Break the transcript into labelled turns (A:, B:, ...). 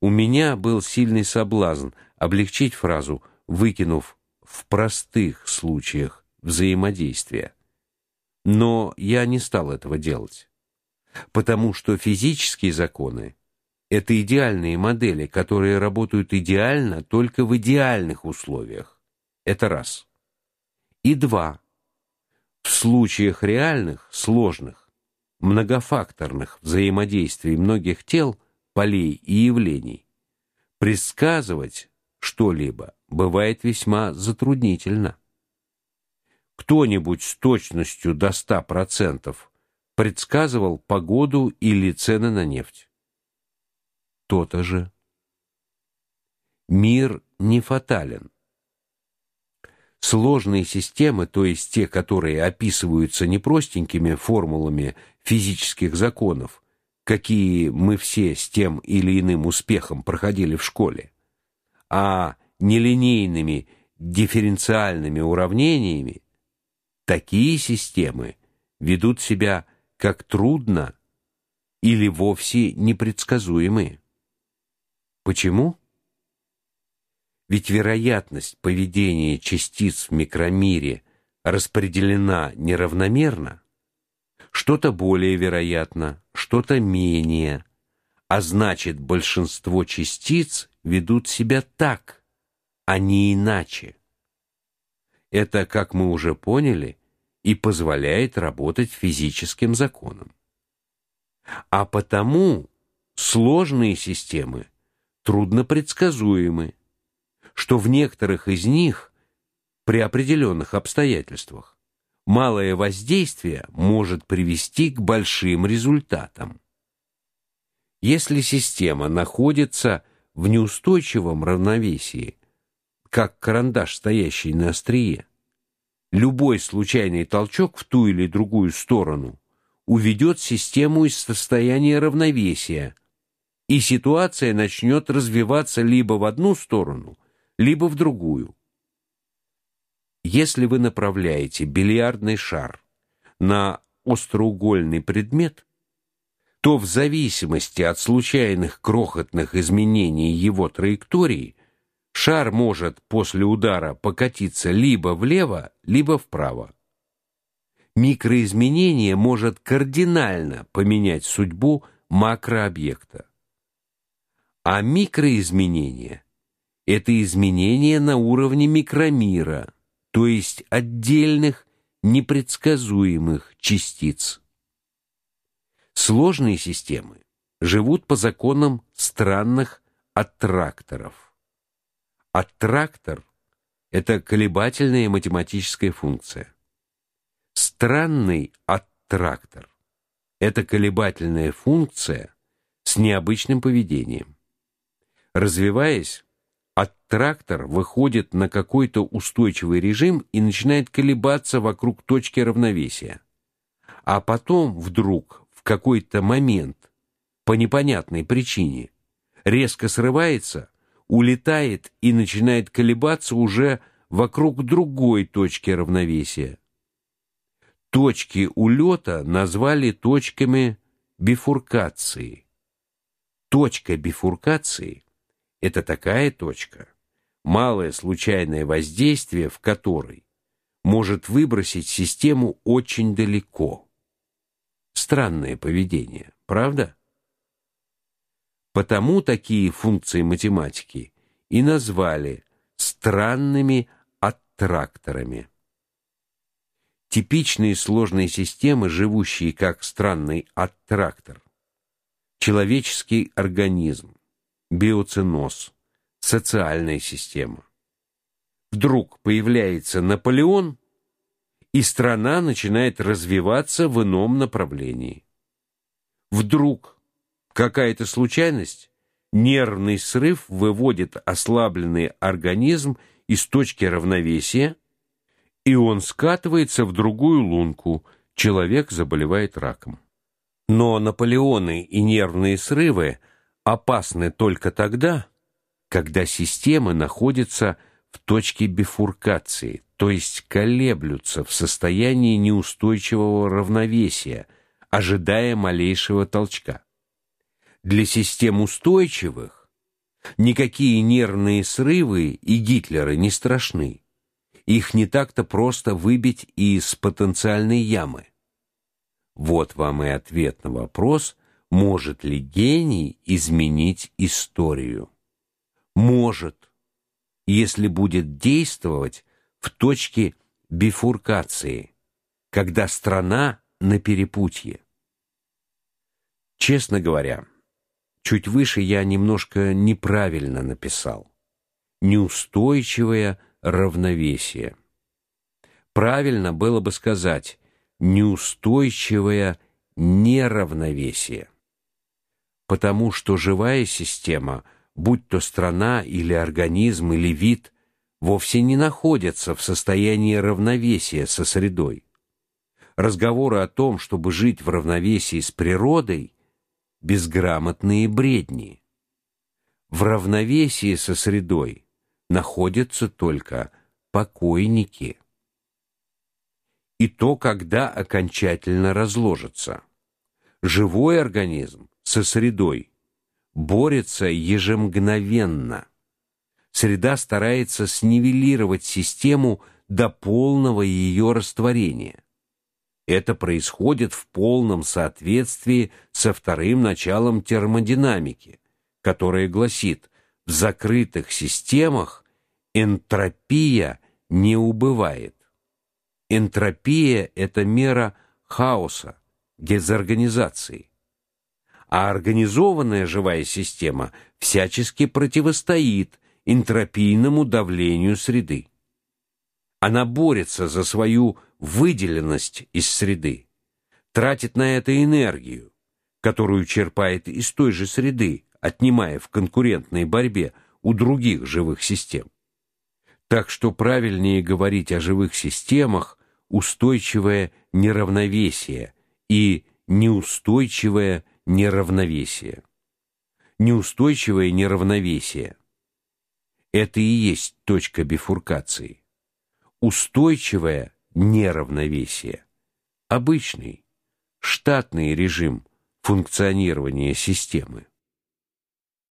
A: У меня был сильный соблазн облегчить фразу, выкинув в простых случаях взаимодействия. Но я не стал этого делать, потому что физические законы это идеальные модели, которые работают идеально только в идеальных условиях. Это раз. И два. В случаях реальных, сложных, многофакторных взаимодействий многих тел, полей и явлений предсказывать что-либо бывает весьма затруднительно. Кто-нибудь с точностью до ста процентов предсказывал погоду или цены на нефть? То-то же. Мир не фатален. Сложные системы, то есть те, которые описываются не простенькими формулами физических законов, какие мы все с тем или иным успехом проходили в школе, а нелинейными дифференциальными уравнениями, такие системы ведут себя как трудно или вовсе непредсказуемые. Почему? Ведь вероятность поведения частиц в микромире распределена неравномерно. Что-то более вероятно, что-то менее, а значит, большинство частиц ведут себя так, а не иначе. Это, как мы уже поняли, и позволяет работать физическим законам. А потому сложные системы трудно предсказуемы, что в некоторых из них при определенных обстоятельствах малое воздействие может привести к большим результатам. Если система находится в неустойчивом равновесии, как карандаш, стоящий на острие, любой случайный толчок в ту или другую сторону уведет систему из состояния равновесия, и ситуация начнет развиваться либо в одну сторону, либо в другую. Если вы направляете бильярдный шар на остроугольный предмет, то в зависимости от случайных крохотных изменений его траектории шар может после удара покатиться либо влево, либо вправо. Микроизменение может кардинально поменять судьбу макрообъекта. А микроизменение это изменения на уровне микромира, то есть отдельных непредсказуемых частиц. Сложные системы живут по законам странных аттракторов. Аттрактор это колебательная математическая функция. Странный аттрактор это колебательная функция с необычным поведением. Развиваясь, аттрактор выходит на какой-то устойчивый режим и начинает колебаться вокруг точки равновесия. А потом вдруг в какой-то момент по непонятной причине резко срывается улетает и начинает колебаться уже вокруг другой точки равновесия. Точки улета назвали точками бифуркации. Точка бифуркации это такая точка, малое случайное воздействие в которой может выбросить систему очень далеко. Странное поведение, правда? Потому такие функции математики и назвали странными аттракторами. Типичные сложные системы, живущие как странный аттрактор. Человеческий организм, биоценоз, социальная система. Вдруг появляется Наполеон, и страна начинает развиваться в ином направлении. Вдруг Какая-то случайность, нервный срыв выводит ослабленный организм из точки равновесия, и он скатывается в другую лунку. Человек заболевает раком. Но Наполеоны и нервные срывы опасны только тогда, когда системы находятся в точке бифуркации, то есть колеблются в состоянии неустойчивого равновесия, ожидая малейшего толчка. Для систем устойчивых Никакие нервные срывы и Гитлеры не страшны. Их не так-то просто выбить из потенциальной ямы. Вот вам и ответ на вопрос, может ли гений изменить историю. Может, если будет действовать в точке бифуркации, когда страна на перепутье. Честно говоря, чуть выше я немножко неправильно написал. Неустойчивое равновесие. Правильно было бы сказать неустойчивое неравновесие. Потому что живая система, будь то страна или организм или вид, вовсе не находится в состоянии равновесия со средой. Разговоры о том, чтобы жить в равновесии с природой, безграмотные бредни. В равновесии со средой находятся только покойники. И то, когда окончательно разложится. Живой организм со средой борется ежемгновенно. Среда старается снивелировать систему до полного ее растворения. Это происходит в полном соответствии со вторым началом термодинамики, которое гласит: в закрытых системах энтропия не убывает. Энтропия это мера хаоса, дезорганизации. А организованная живая система всячески противостоит энтропийному давлению среды. Она борется за свою выделенность из среды, тратит на это энергию, которую черпает из той же среды, отнимая в конкурентной борьбе у других живых систем. Так что правильнее говорить о живых системах устойчивое неравновесие и неустойчивое неравновесие. Неустойчивое неравновесие это и есть точка бифуркации. Устойчивое неравновесие обычный штатный режим функционирования системы.